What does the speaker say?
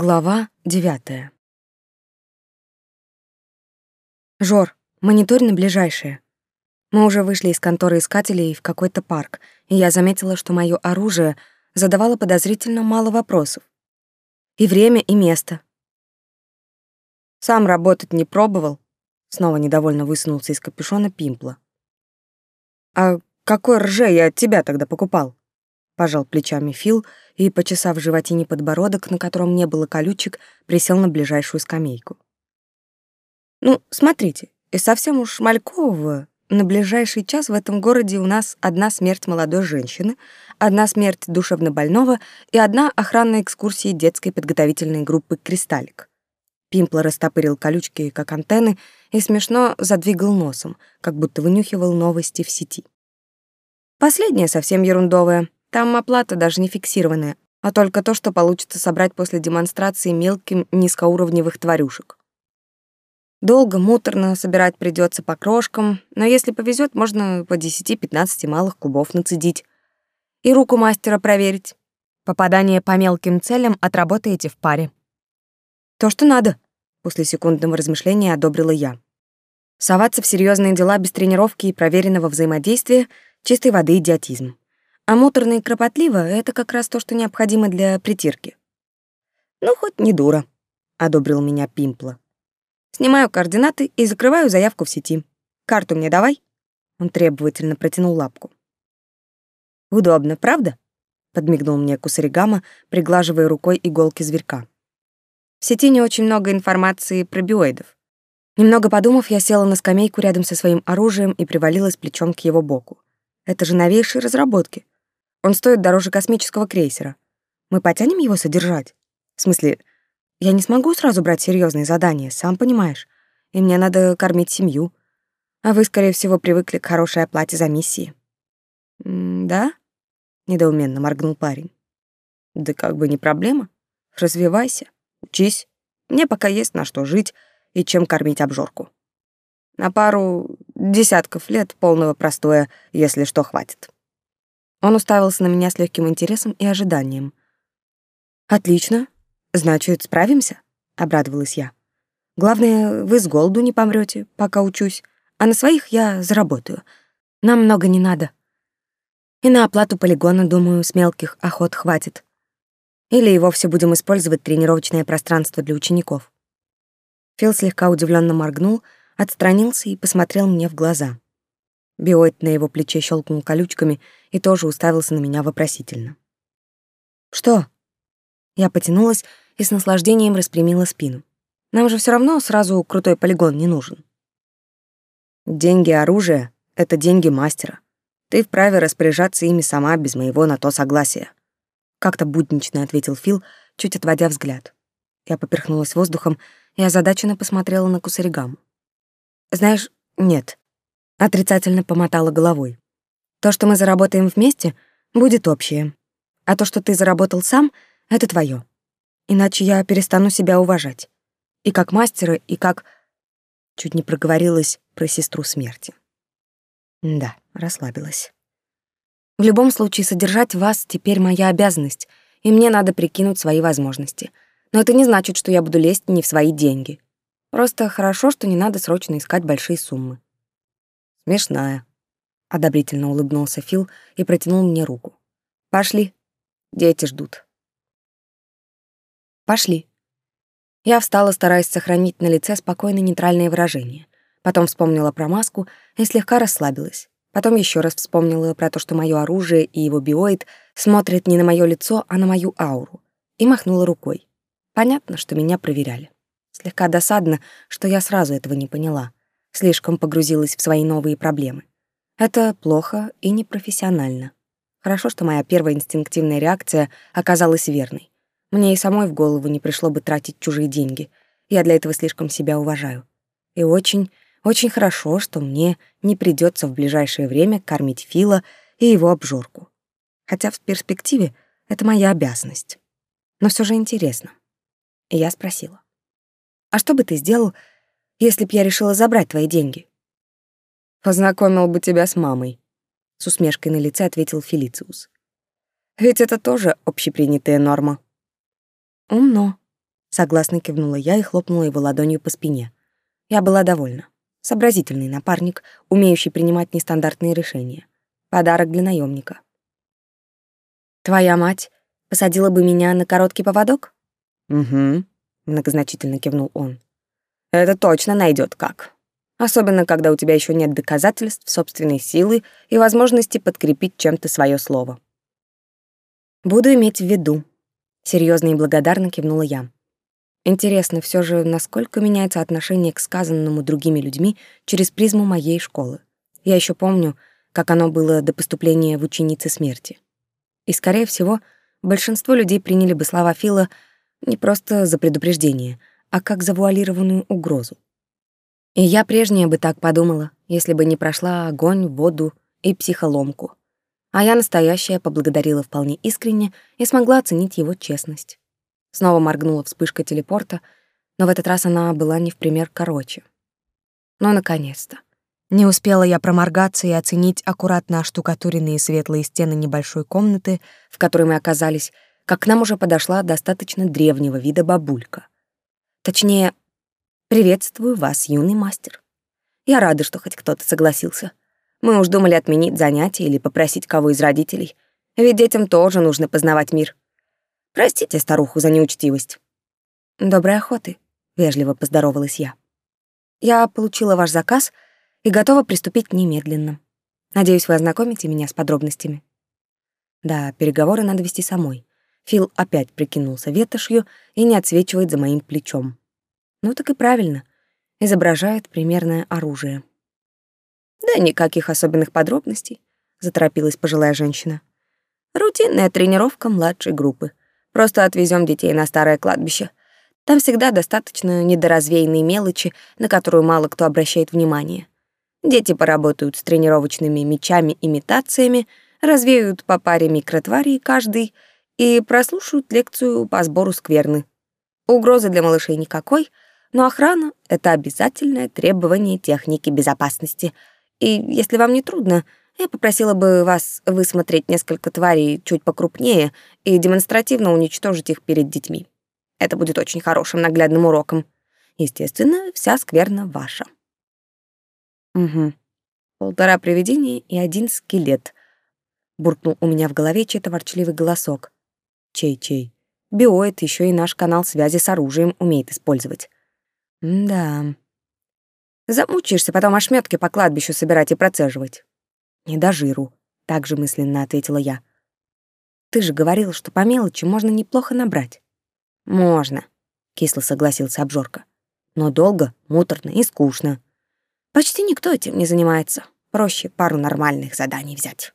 Глава девятая. Жор, мониторь на ближайшее. Мы уже вышли из конторы искателей в какой-то парк, и я заметила, что мое оружие задавало подозрительно мало вопросов. И время, и место. Сам работать не пробовал. Снова недовольно высунулся из капюшона Пимпла. А какой рже я от тебя тогда покупал? Пожал плечами Фил и, почесав в животине подбородок, на котором не было колючек, присел на ближайшую скамейку. «Ну, смотрите, из совсем уж малькового на ближайший час в этом городе у нас одна смерть молодой женщины, одна смерть душевнобольного и одна охранная экскурсия детской подготовительной группы «Кристаллик». Пимпла растопырил колючки, как антенны, и смешно задвигал носом, как будто вынюхивал новости в сети. Последняя совсем ерундовая. Там оплата даже не фиксированная, а только то, что получится собрать после демонстрации мелким низкоуровневых тварюшек. Долго, муторно собирать придется по крошкам, но если повезет, можно по 10-15 малых кубов нацедить. И руку мастера проверить. Попадание по мелким целям отработаете в паре. То, что надо, после секундного размышления одобрила я. Соваться в серьезные дела без тренировки и проверенного взаимодействия — чистой воды идиотизм. А муторно и кропотливо — это как раз то, что необходимо для притирки. «Ну, хоть не дура», — одобрил меня Пимпла. «Снимаю координаты и закрываю заявку в сети. Карту мне давай». Он требовательно протянул лапку. «Удобно, правда?» — подмигнул мне Кусаригама, приглаживая рукой иголки зверька. В сети не очень много информации про биоидов. Немного подумав, я села на скамейку рядом со своим оружием и привалилась плечом к его боку. Это же новейшие разработки. Он стоит дороже космического крейсера. Мы потянем его содержать? В смысле, я не смогу сразу брать серьезные задания, сам понимаешь. И мне надо кормить семью. А вы, скорее всего, привыкли к хорошей оплате за миссии. «Да?» — недоуменно моргнул парень. «Да как бы не проблема. Развивайся, учись. Мне пока есть на что жить и чем кормить обжорку. На пару десятков лет полного простоя, если что, хватит». Он уставился на меня с легким интересом и ожиданием. «Отлично. Значит, справимся?» — обрадовалась я. «Главное, вы с голоду не помрете, пока учусь, а на своих я заработаю. Нам много не надо. И на оплату полигона, думаю, с мелких охот хватит. Или и вовсе будем использовать тренировочное пространство для учеников». Фил слегка удивленно моргнул, отстранился и посмотрел мне в глаза. Биоид на его плече щелкнул колючками и тоже уставился на меня вопросительно. «Что?» Я потянулась и с наслаждением распрямила спину. «Нам же все равно сразу крутой полигон не нужен». «Деньги оружие — это деньги мастера. Ты вправе распоряжаться ими сама без моего на то согласия», — как-то буднично ответил Фил, чуть отводя взгляд. Я поперхнулась воздухом и озадаченно посмотрела на Кусаригаму. «Знаешь, нет, Отрицательно помотала головой. То, что мы заработаем вместе, будет общее. А то, что ты заработал сам, это твое. Иначе я перестану себя уважать. И как мастера, и как... Чуть не проговорилась про сестру смерти. Да, расслабилась. В любом случае, содержать вас теперь моя обязанность, и мне надо прикинуть свои возможности. Но это не значит, что я буду лезть не в свои деньги. Просто хорошо, что не надо срочно искать большие суммы. Смешная. Одобрительно улыбнулся Фил и протянул мне руку. Пошли. Дети ждут. Пошли. Я встала, стараясь сохранить на лице спокойное нейтральное выражение. Потом вспомнила про маску и слегка расслабилась. Потом еще раз вспомнила про то, что мое оружие и его биоид смотрят не на мое лицо, а на мою ауру, и махнула рукой. Понятно, что меня проверяли. Слегка досадно, что я сразу этого не поняла слишком погрузилась в свои новые проблемы. Это плохо и непрофессионально. Хорошо, что моя первая инстинктивная реакция оказалась верной. Мне и самой в голову не пришло бы тратить чужие деньги. Я для этого слишком себя уважаю. И очень, очень хорошо, что мне не придется в ближайшее время кормить Фила и его обжорку. Хотя в перспективе это моя обязанность. Но все же интересно. И я спросила. «А что бы ты сделал, если б я решила забрать твои деньги? Познакомил бы тебя с мамой, с усмешкой на лице ответил Фелициус. Ведь это тоже общепринятая норма. Умно, Согласно кивнула я и хлопнула его ладонью по спине. Я была довольна. Сообразительный напарник, умеющий принимать нестандартные решения. Подарок для наемника. Твоя мать посадила бы меня на короткий поводок? Угу, многозначительно кивнул он. Это точно найдет как. Особенно, когда у тебя еще нет доказательств собственной силы и возможности подкрепить чем-то свое слово. Буду иметь в виду. Серьезно и благодарно кивнула я. Интересно все же, насколько меняется отношение к сказанному другими людьми через призму моей школы. Я еще помню, как оно было до поступления в ученицы смерти. И, скорее всего, большинство людей приняли бы слова Фила не просто за предупреждение, а как завуалированную угрозу. И я прежняя бы так подумала, если бы не прошла огонь, воду и психоломку. А я настоящая поблагодарила вполне искренне и смогла оценить его честность. Снова моргнула вспышка телепорта, но в этот раз она была не в пример короче. Ну, наконец-то. Не успела я проморгаться и оценить аккуратно оштукатуренные светлые стены небольшой комнаты, в которой мы оказались, как к нам уже подошла достаточно древнего вида бабулька. Точнее, «Приветствую вас, юный мастер. Я рада, что хоть кто-то согласился. Мы уж думали отменить занятия или попросить кого из родителей, ведь детям тоже нужно познавать мир. Простите старуху за неучтивость». «Доброй охоты», — вежливо поздоровалась я. «Я получила ваш заказ и готова приступить немедленно. Надеюсь, вы ознакомите меня с подробностями». Да, переговоры надо вести самой. Фил опять прикинулся ветошью и не отсвечивает за моим плечом. Ну так и правильно. Изображает примерное оружие. Да никаких особенных подробностей, заторопилась пожилая женщина. Рутинная тренировка младшей группы. Просто отвезем детей на старое кладбище. Там всегда достаточно недоразвеянной мелочи, на которую мало кто обращает внимание. Дети поработают с тренировочными мечами-имитациями, развеют по паре микротварей каждый и прослушают лекцию по сбору скверны. Угрозы для малышей никакой — но охрана — это обязательное требование техники безопасности. И если вам не трудно, я попросила бы вас высмотреть несколько тварей чуть покрупнее и демонстративно уничтожить их перед детьми. Это будет очень хорошим наглядным уроком. Естественно, вся скверна ваша. Угу. Полтора привидения и один скелет. Буркнул у меня в голове чей-то ворчливый голосок. Чей-чей. Биоид еще и наш канал связи с оружием умеет использовать. Да. Замучаешься потом ошметки по кладбищу собирать и процеживать. Не до жиру, так же мысленно ответила я. Ты же говорил, что по мелочи можно неплохо набрать. Можно, кисло согласился обжорка. Но долго, муторно и скучно. Почти никто этим не занимается. Проще пару нормальных заданий взять.